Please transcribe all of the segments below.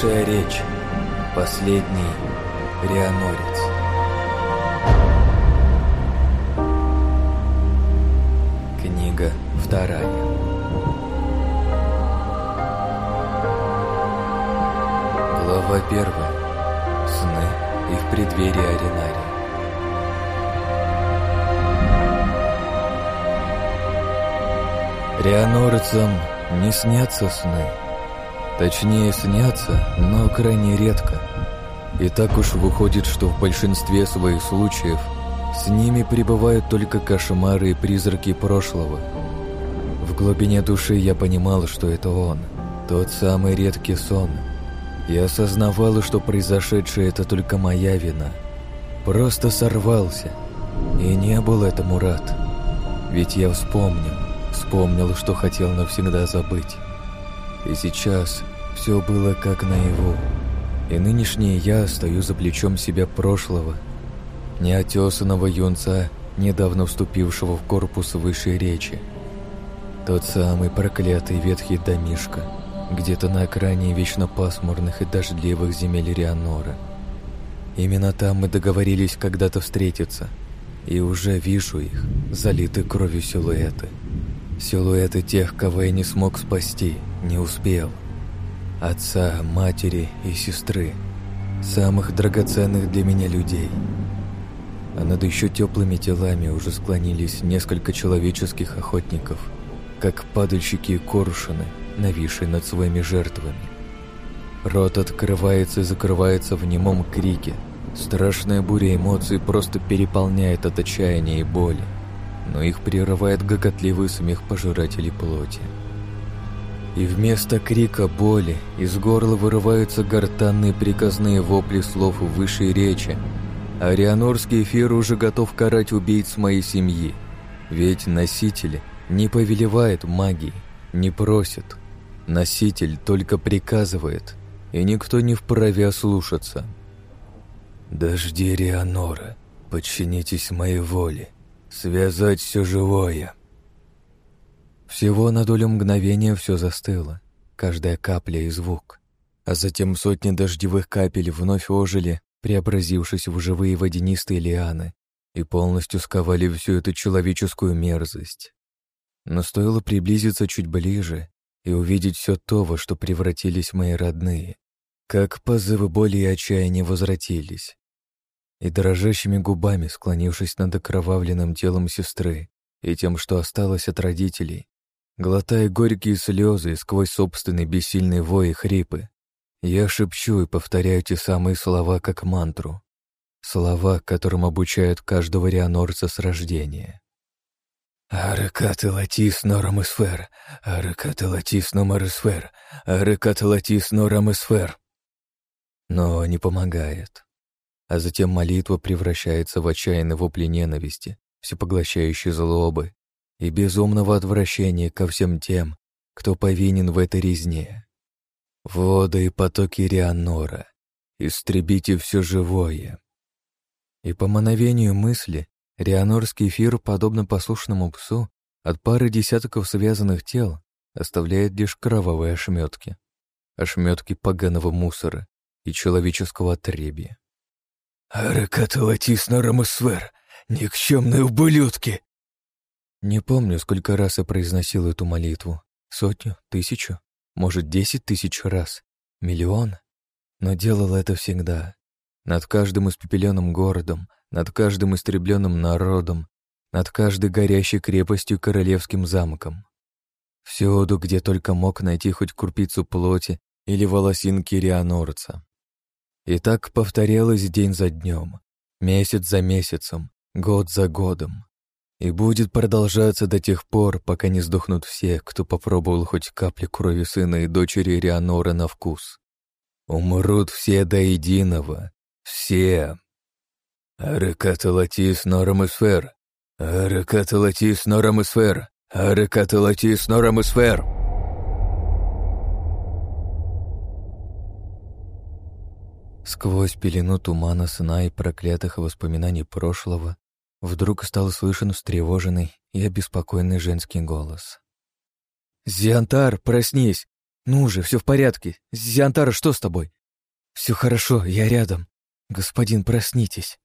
Высшая речь. Последний Рианорец. Книга вторая. Глава первая. Сны и в преддверии Аринария. Рианорцам не снятся сны. Точнее, снятся, но крайне редко. И так уж выходит, что в большинстве своих случаев с ними пребывают только кошмары и призраки прошлого. В глубине души я понимал, что это он, тот самый редкий сон. Я осознавал, что произошедшее это только моя вина. Просто сорвался. И не был этому рад. Ведь я вспомнил, вспомнил, что хотел навсегда забыть. И сейчас все было как наяву. И нынешний я стою за плечом себя прошлого, неотесанного юнца, недавно вступившего в корпус высшей речи. Тот самый проклятый ветхий домишка, где-то на окраине вечно пасмурных и дождливых земель Рианора. Именно там мы договорились когда-то встретиться, и уже вижу их, залиты кровью силуэты. Силуэты тех, кого я не смог спасти, не успел. Отца, матери и сестры. Самых драгоценных для меня людей. А над еще теплыми телами уже склонились несколько человеческих охотников, как падальщики и коршуны, нависшие над своими жертвами. Рот открывается и закрывается в немом крике. Страшная буря эмоций просто переполняет от отчаяния и боли но их прерывает гоготливый смех пожирателей плоти. И вместо крика боли из горла вырываются гортанные приказные вопли слов высшей речи. Арианорский эфир уже готов карать убийц моей семьи. Ведь носитель не повелевает магией, не просит. Носитель только приказывает, и никто не вправе ослушаться. «Дожди Рианора, подчинитесь моей воле», Связать все живое. Всего на долю мгновения все застыло, каждая капля и звук. А затем сотни дождевых капель вновь ожили, преобразившись в живые водянистые лианы, и полностью сковали всю эту человеческую мерзость. Но стоило приблизиться чуть ближе и увидеть все то, во что превратились мои родные, как позывы боли и отчаяния возвратились и дрожащими губами, склонившись над окровавленным телом сестры и тем, что осталось от родителей, глотая горькие слезы сквозь собственный бессильный вой и хрипы, я шепчу и повторяю те самые слова как мантру. Слова, которым обучают каждого рианорца с рождения. «Арекат латис норам эсфер, арекат латис номер эсфер, арекат латис норам эсфер». Но не помогает а затем молитва превращается в отчаянный вопли ненависти, всепоглощающей злобы и безумного отвращения ко всем тем, кто повинен в этой резне. Воды и потоки Рианора, истребите все живое. И по мановению мысли Рианорский эфир, подобно послушному псу, от пары десятков связанных тел оставляет лишь кровавые ошметки. Ошметки поганого мусора и человеческого отребия. «Аракаталатис Нарамасвер! Никчемные ублюдки!» Не помню, сколько раз я произносил эту молитву. Сотню, тысячу, может, десять тысяч раз, миллион. Но делал это всегда. Над каждым испепеленным городом, над каждым истребленным народом, над каждой горящей крепостью королевским замком. Всюду, где только мог найти хоть крупицу плоти или волосинки рианорца. И так повторялось день за днем, месяц за месяцем, год за годом. И будет продолжаться до тех пор, пока не сдохнут все, кто попробовал хоть капли крови сына и дочери Рианора на вкус. Умрут все до единого. Все. Арекаталатис норамосфер. Арекаталатис норамосфер. Арекаталатис норамосфер. Сквозь пелену тумана сна и проклятых воспоминаний прошлого вдруг стал слышен встревоженный и обеспокоенный женский голос. «Зиантар, проснись! Ну же, все в порядке. Зиантара, что с тобой? Все хорошо, я рядом. Господин, проснитесь.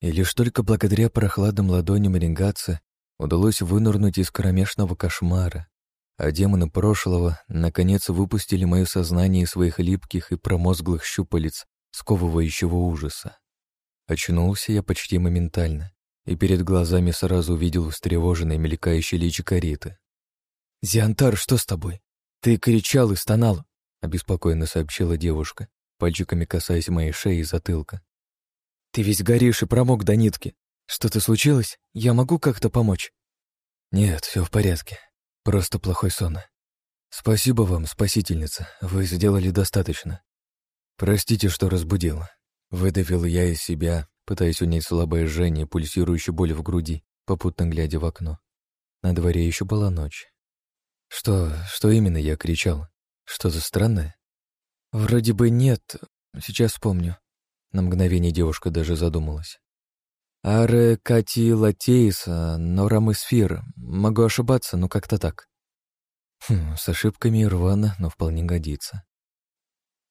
И лишь только благодаря прохладным ладоням Рингатца удалось вынырнуть из кромешного кошмара, а демоны прошлого наконец выпустили мое сознание из своих липких и промозглых щупалец сковывающего ужаса. Очнулся я почти моментально, и перед глазами сразу увидел встревоженное мелькающее личико Риты. «Зиантар, что с тобой? Ты кричал и стонал», — обеспокоенно сообщила девушка, пальчиками касаясь моей шеи и затылка. «Ты весь горишь и промок до нитки. Что-то случилось? Я могу как-то помочь?» «Нет, все в порядке. Просто плохой сон. Спасибо вам, спасительница. Вы сделали достаточно. Простите, что разбудил. Выдавил я из себя, пытаясь унять слабое жжение, пульсирующую боль в груди, попутно глядя в окно. На дворе еще была ночь. Что, что именно я кричал? Что-то странное? Вроде бы нет. Сейчас вспомню. На мгновение девушка даже задумалась. Аре Кати Латейс, Норамысфир. Могу ошибаться, но как-то так. Хм, с ошибками рвано, но вполне годится.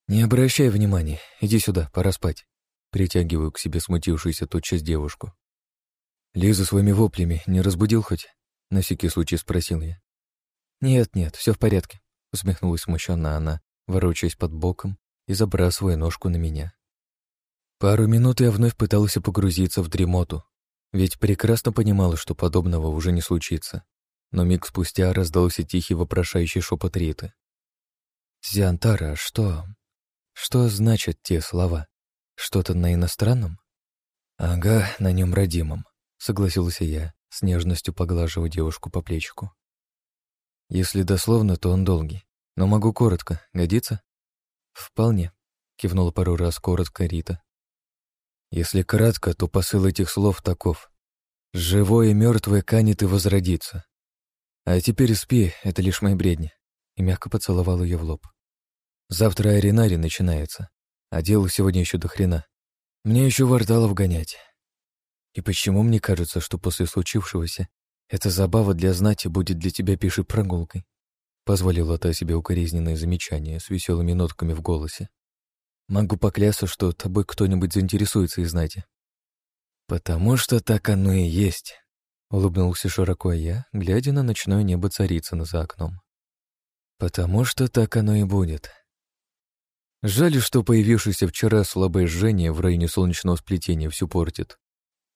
Не обращай внимания, иди сюда, пора спать. Притягиваю к себе смутившуюся тотчас девушку. Лизу своими воплями не разбудил хоть? На всякий случай спросил я. «Нет-нет, все в порядке», — усмехнулась смущенно она, ворочаясь под боком и забрасывая ножку на меня. Пару минут я вновь пытался погрузиться в дремоту, ведь прекрасно понимала, что подобного уже не случится. Но миг спустя раздался тихий вопрошающий шепот Риты. «Зиантара, что? Что значат те слова? Что-то на иностранном?» «Ага, на нем родимом», — согласился я, с нежностью поглаживая девушку по плечику. Если дословно, то он долгий. Но могу коротко. Годится? Вполне. Кивнула пару раз коротко Рита. Если кратко, то посыл этих слов таков. Живое и мертвое канет и возродится. А теперь спи, это лишь мои бредни. И мягко поцеловал ее в лоб. Завтра аренари начинается, а дело сегодня еще до хрена. Мне еще варталов гонять. И почему мне кажется, что после случившегося эта забава для знати будет для тебя пиши прогулкой. Позволила та себе укоризненное замечание с веселыми нотками в голосе. Могу поклясться, что тобой кто-нибудь заинтересуется из знати. Потому что так оно и есть. Улыбнулся широко я, глядя на ночное небо царицына за окном. Потому что так оно и будет. Жаль, что появившееся вчера слабое жжение в районе солнечного сплетения все портит.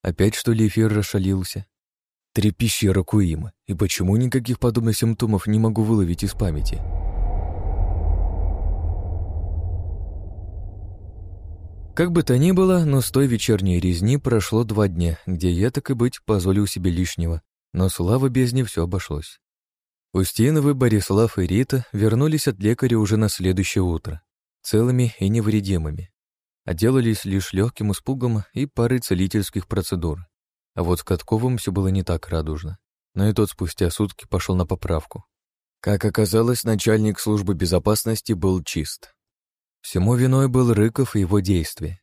Опять что ли эфир расшалился? Трепещи Ракуима, и почему никаких подобных симптомов не могу выловить из памяти? Как бы то ни было, но с той вечерней резни прошло два дня, где я, так и быть, позволил себе лишнего, но слава бездне все обошлось. Устиновы, Борислав и Рита вернулись от лекаря уже на следующее утро, целыми и невредимыми. Отделались лишь легким испугом и парой целительских процедур. А вот с Катковым все было не так радужно. Но и тот спустя сутки пошел на поправку. Как оказалось, начальник службы безопасности был чист. Всему виной был Рыков и его действия.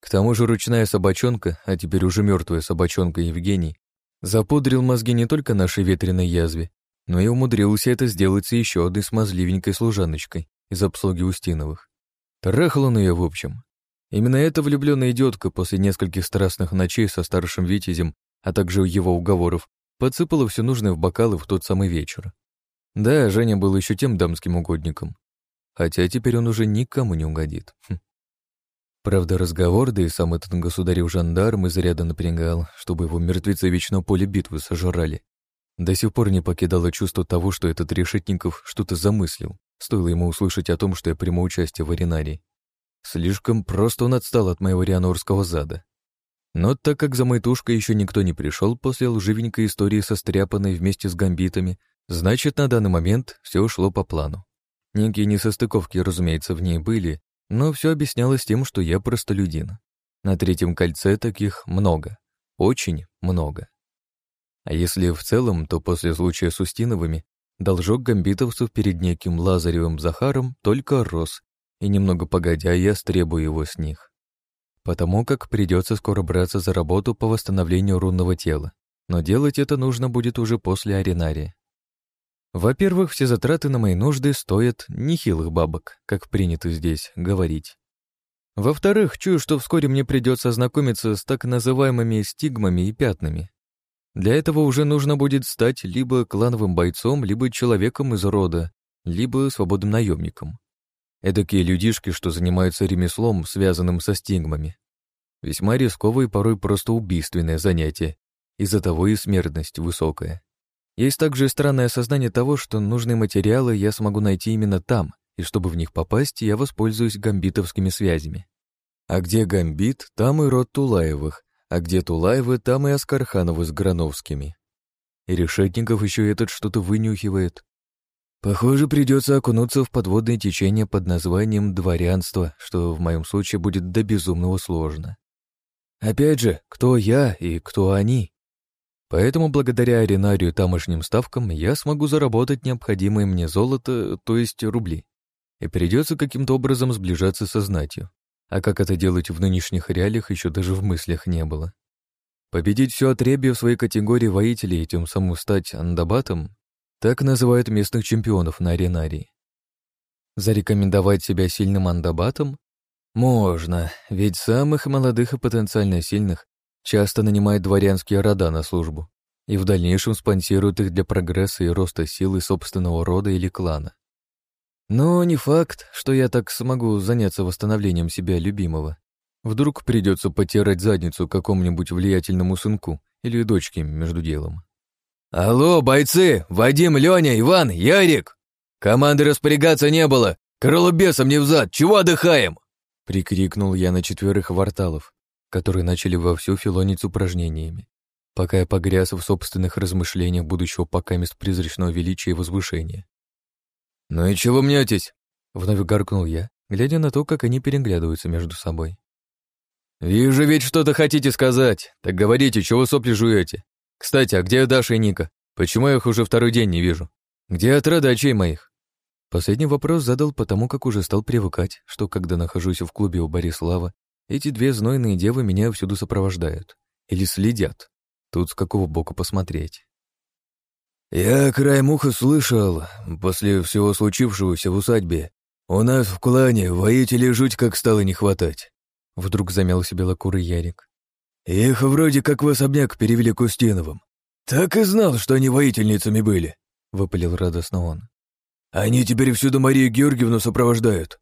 К тому же ручная собачонка, а теперь уже мертвая собачонка Евгений, запудрил мозги не только нашей ветреной язве, но и умудрился это сделать с еще одной смазливенькой служаночкой из обслуги Устиновых. Трахал он ее, в общем. Именно эта влюбленная идиотка после нескольких страстных ночей со старшим Витязем, а также его уговоров, подсыпала все нужное в бокалы в тот самый вечер. Да, Женя был еще тем дамским угодником. Хотя теперь он уже никому не угодит. Хм. Правда, разговор, да и сам этот государев жандарм изрядно напрягал, чтобы его мертвецы вечного поля битвы сожрали. До сих пор не покидало чувство того, что этот Решетников что-то замыслил, стоило ему услышать о том, что я приму участие в аренарии. Слишком просто он отстал от моего рианорского зада. Но так как за моей еще никто не пришел после лживенькой истории со стряпанной вместе с гамбитами, значит, на данный момент все ушло по плану. Некие несостыковки, разумеется, в ней были, но все объяснялось тем, что я простолюдин. На третьем кольце таких много. Очень много. А если в целом, то после случая с Устиновыми должок гамбитовцев перед неким Лазаревым Захаром только рос и немного погодя я стребую его с них. Потому как придется скоро браться за работу по восстановлению рунного тела, но делать это нужно будет уже после аренария. Во-первых, все затраты на мои нужды стоят нехилых бабок, как принято здесь говорить. Во-вторых, чую, что вскоре мне придется ознакомиться с так называемыми стигмами и пятнами. Для этого уже нужно будет стать либо клановым бойцом, либо человеком из рода, либо свободным наемником. Эдакие людишки, что занимаются ремеслом, связанным со стигмами. Весьма рисковое и порой просто убийственное занятие, из-за того и смертность высокая. Есть также странное осознание того, что нужные материалы я смогу найти именно там, и чтобы в них попасть, я воспользуюсь гамбитовскими связями. А где гамбит, там и род Тулаевых, а где Тулаевы, там и Аскархановы с Грановскими. И Решетников еще этот что-то вынюхивает. Похоже, придется окунуться в подводное течение под названием дворянство, что в моем случае будет до безумного сложно. Опять же, кто я и кто они? Поэтому благодаря аренарию тамошним ставкам я смогу заработать необходимое мне золото, то есть рубли. И придется каким-то образом сближаться со знатью. А как это делать в нынешних реалиях еще даже в мыслях не было. Победить все отребье в своей категории воителей и тем самым стать андабатом, так называют местных чемпионов на аренарии. Зарекомендовать себя сильным андабатом? Можно, ведь самых молодых и потенциально сильных часто нанимают дворянские рода на службу и в дальнейшем спонсируют их для прогресса и роста силы собственного рода или клана. Но не факт, что я так смогу заняться восстановлением себя любимого. Вдруг придется потирать задницу какому-нибудь влиятельному сынку или дочке между делом. «Алло, бойцы! Вадим, Леня, Иван, Ярик! Команды распорягаться не было! Крыло бесом не взад! Чего отдыхаем?» Прикрикнул я на четверых варталов, которые начали вовсю филонить упражнениями, пока я погряз в собственных размышлениях будущего покамест призрачного величия и возвышения. «Ну и чего мнетесь?» — вновь гаркнул я, глядя на то, как они переглядываются между собой. «Вижу ведь что-то хотите сказать. Так говорите, чего сопли жуете? Кстати, а где Даша и Ника? Почему я их уже второй день не вижу? Где отрада очей моих?» Последний вопрос задал потому, как уже стал привыкать, что когда нахожусь в клубе у Борислава, эти две знойные девы меня всюду сопровождают. Или следят. Тут с какого боку посмотреть. «Я краем уха слышал, после всего случившегося в усадьбе, у нас в клане воителей жуть как стало не хватать», — вдруг замялся белокурый Ярик. «Их вроде как в особняк перевели к Устиновым. Так и знал, что они воительницами были», — выпалил радостно он. «Они теперь всюду Марию Георгиевну сопровождают».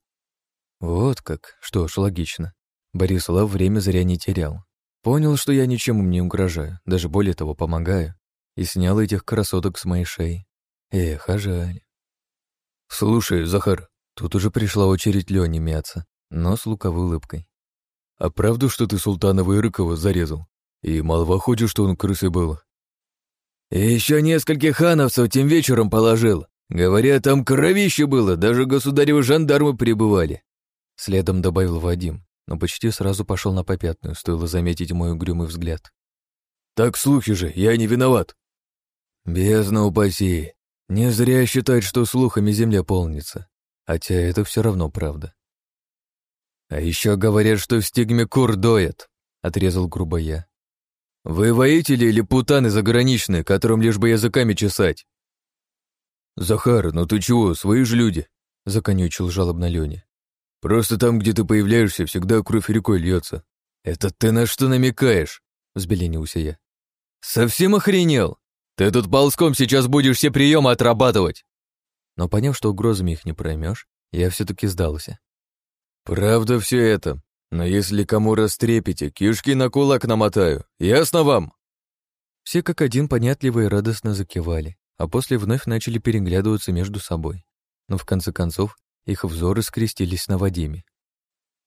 Вот как, что ж, логично. Борислав время зря не терял. Понял, что я ничем им не угрожаю, даже более того, помогаю, и снял этих красоток с моей шеи. Эх, а жаль. «Слушай, Захар, тут уже пришла очередь Лёни мяться, но с луковой улыбкой. А правду, что ты Султанова и Рыкова зарезал? И молва ходит, что он крысой был?» «Еще нескольких хановцев тем вечером положил. Говорят, там кровище было, даже государевы жандармы прибывали», — следом добавил Вадим, но почти сразу пошел на попятную, стоило заметить мой угрюмый взгляд. «Так слухи же, я не виноват!» «Бездна упаси! Не зря считать, что слухами земля полнится, хотя это все равно правда». «А еще говорят, что в стигме кур доят», — отрезал грубо я. «Вы воители или путаны заграничные, которым лишь бы языками чесать?» «Захар, ну ты чего, свои же люди?» — законючил жалобно Леня. Просто там, где ты появляешься, всегда кровь рекой льется. Это ты на что намекаешь? Взбеленился я. Совсем охренел? Ты тут ползком сейчас будешь все приемы отрабатывать. Но поняв, что угрозами их не проймешь, я все-таки сдался. Правда все это, но если кому растрепите, кишки на кулак намотаю. Ясно вам? Все как один понятливо и радостно закивали, а после вновь начали переглядываться между собой. Но в конце концов их взоры скрестились на Вадиме.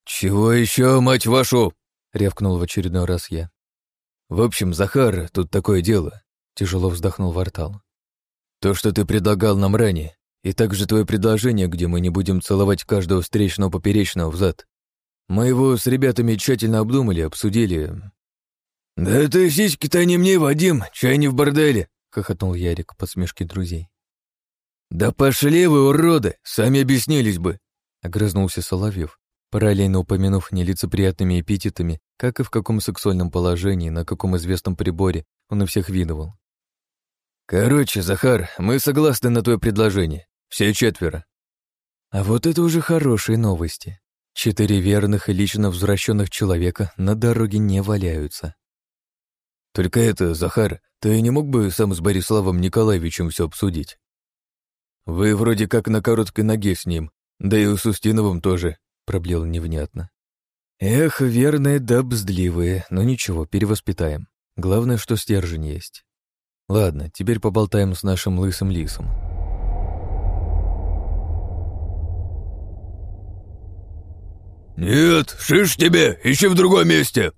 «Чего еще, мать вашу?» — рявкнул в очередной раз я. «В общем, Захар, тут такое дело», — тяжело вздохнул Вартал. «То, что ты предлагал нам ранее, и также твое предложение, где мы не будем целовать каждого встречного поперечного взад. Мы его с ребятами тщательно обдумали, обсудили». «Да ты сиськи-то не мне, Вадим, чай не в борделе», — хохотнул Ярик под смешки друзей. «Да пошли вы, уроды! Сами объяснились бы!» — огрызнулся Соловьев, параллельно упомянув нелицеприятными эпитетами, как и в каком сексуальном положении, на каком известном приборе он и всех видывал. Короче, Захар, мы согласны на твое предложение. Все четверо. А вот это уже хорошие новости. Четыре верных и лично возвращенных человека на дороге не валяются. Только это, Захар, ты не мог бы сам с Бориславом Николаевичем все обсудить? Вы вроде как на короткой ноге с ним, да и с Устиновым тоже, проблеял невнятно. Эх, верные да бздливые, но ничего, перевоспитаем. Главное, что стержень есть. Ладно, теперь поболтаем с нашим лысым лисом. «Нет, шиш тебе, ищи в другом месте!»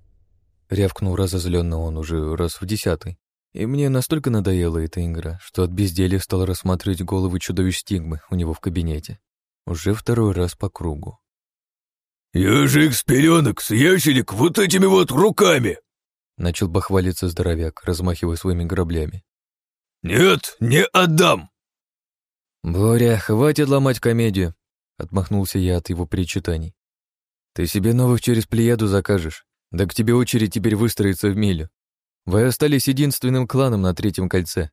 Рявкнул разозленно он уже раз в десятый. И мне настолько надоела эта игра, что от безделья стал рассматривать головы чудовищ стигмы у него в кабинете. Уже второй раз по кругу. «Я же их с пеленок, с ящерик вот этими вот руками!» Начал бахвалиться здоровяк, размахивая своими граблями. «Нет, не отдам!» «Боря, хватит ломать комедию!» Отмахнулся я от его причитаний. Ты себе новых через плеяду закажешь, да к тебе очередь теперь выстроится в милю. Вы остались единственным кланом на третьем кольце.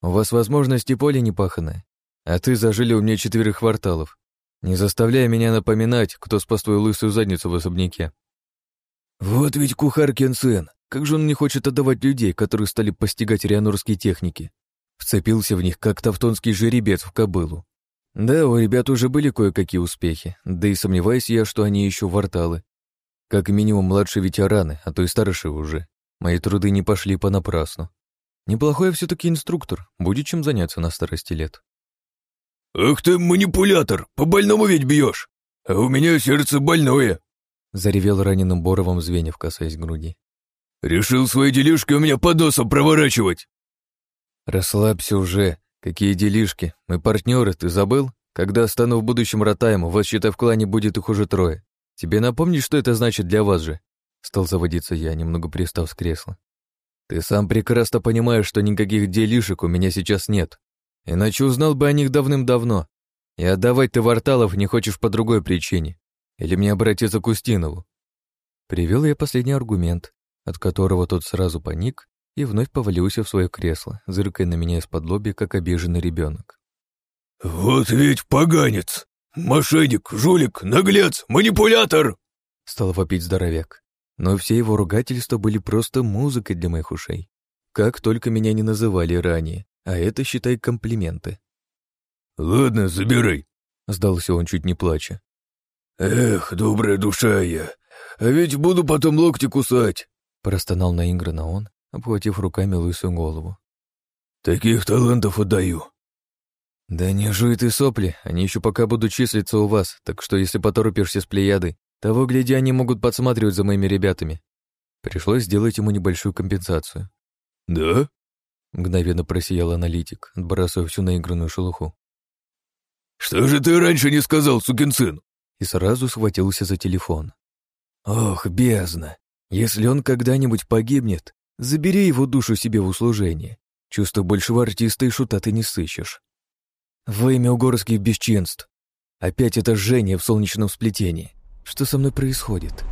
У вас возможности поле непаханное, а ты зажили у меня четверых кварталов, не заставляя меня напоминать, кто спас твою лысую задницу в особняке. Вот ведь кухаркин сын, как же он не хочет отдавать людей, которые стали постигать рианорские техники. Вцепился в них, как тавтонский жеребец в кобылу. Да, у ребят уже были кое-какие успехи, да и сомневаюсь я, что они еще варталы. Как минимум младшие ветераны, а то и старшие уже. Мои труды не пошли понапрасну. Неплохой все таки инструктор, будет чем заняться на старости лет. «Ах ты манипулятор, по больному ведь бьешь, а у меня сердце больное!» Заревел раненым Боровым Звенев, касаясь груди. «Решил свои делишки у меня под носом проворачивать!» «Расслабься уже, «Какие делишки? Мы партнеры, ты забыл? Когда стану в будущем ротаем, вас, считай, в клане будет их уже трое. Тебе напомнить, что это значит для вас же?» Стал заводиться я, немного пристав с кресла. «Ты сам прекрасно понимаешь, что никаких делишек у меня сейчас нет. Иначе узнал бы о них давным-давно. И отдавать ты Варталов не хочешь по другой причине. Или мне обратиться к Устинову?» Привел я последний аргумент, от которого тот сразу паник и вновь повалился в свое кресло, зыркая на меня из-под лоби, как обиженный ребенок. «Вот ведь поганец! Мошенник, жулик, наглец, манипулятор!» Стал вопить здоровяк. Но все его ругательства были просто музыкой для моих ушей. Как только меня не называли ранее, а это, считай, комплименты. «Ладно, забирай», — сдался он чуть не плача. «Эх, добрая душа я, а ведь буду потом локти кусать», — простонал наигранно он, обхватив руками лысую голову. «Таких талантов отдаю». «Да не жуй ты сопли, они еще пока будут числиться у вас, так что если поторопишься с плеядой, того, гляди, они могут подсматривать за моими ребятами». Пришлось сделать ему небольшую компенсацию. «Да?» — мгновенно просиял аналитик, отбрасывая всю наигранную шелуху. «Что же ты раньше не сказал, сукин сын?» И сразу схватился за телефон. «Ох, бездна! Если он когда-нибудь погибнет, Забери его душу себе в услужение. Чувство большего артиста и шута ты не сыщешь. Во имя угорских бесчинств. Опять это жжение в солнечном сплетении. Что со мной происходит?»